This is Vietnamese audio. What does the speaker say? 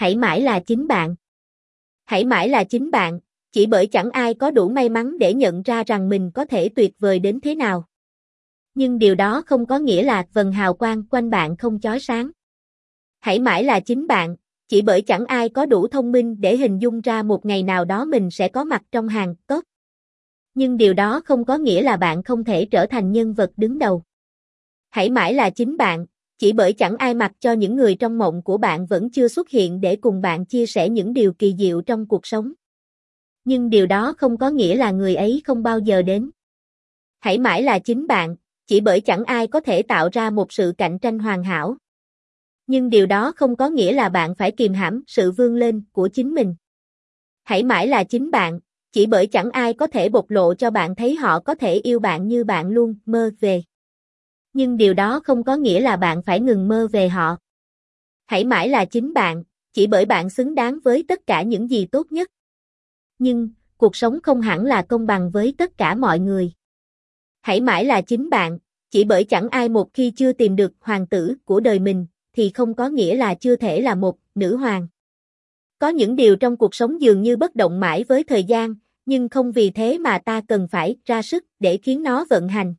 Hãy mãi là chính bạn. Hãy mãi là chính bạn, chỉ bởi chẳng ai có đủ may mắn để nhận ra rằng mình có thể tuyệt vời đến thế nào. Nhưng điều đó không có nghĩa là vần hào quang quanh bạn không chói sáng. Hãy mãi là chính bạn, chỉ bởi chẳng ai có đủ thông minh để hình dung ra một ngày nào đó mình sẽ có mặt trong hàng tốt. Nhưng điều đó không có nghĩa là bạn không thể trở thành nhân vật đứng đầu. Hãy mãi là chính bạn, chỉ bởi chẳng ai mặc cho những người trong mộng của bạn vẫn chưa xuất hiện để cùng bạn chia sẻ những điều kỳ diệu trong cuộc sống. Nhưng điều đó không có nghĩa là người ấy không bao giờ đến. Hãy mãi là chính bạn, chỉ bởi chẳng ai có thể tạo ra một sự cạnh tranh hoàn hảo. Nhưng điều đó không có nghĩa là bạn phải kìm hãm sự vươn lên của chính mình. Hãy mãi là chính bạn, chỉ bởi chẳng ai có thể bộc lộ cho bạn thấy họ có thể yêu bạn như bạn luôn mơ về. Nhưng điều đó không có nghĩa là bạn phải ngừng mơ về họ. Hãy mãi là chính bạn, chỉ bởi bạn xứng đáng với tất cả những gì tốt nhất. Nhưng, cuộc sống không hẳn là công bằng với tất cả mọi người. Hãy mãi là chính bạn, chỉ bởi chẳng ai một khi chưa tìm được hoàng tử của đời mình, thì không có nghĩa là chưa thể là một nữ hoàng. Có những điều trong cuộc sống dường như bất động mãi với thời gian, nhưng không vì thế mà ta cần phải ra sức để khiến nó vận hành.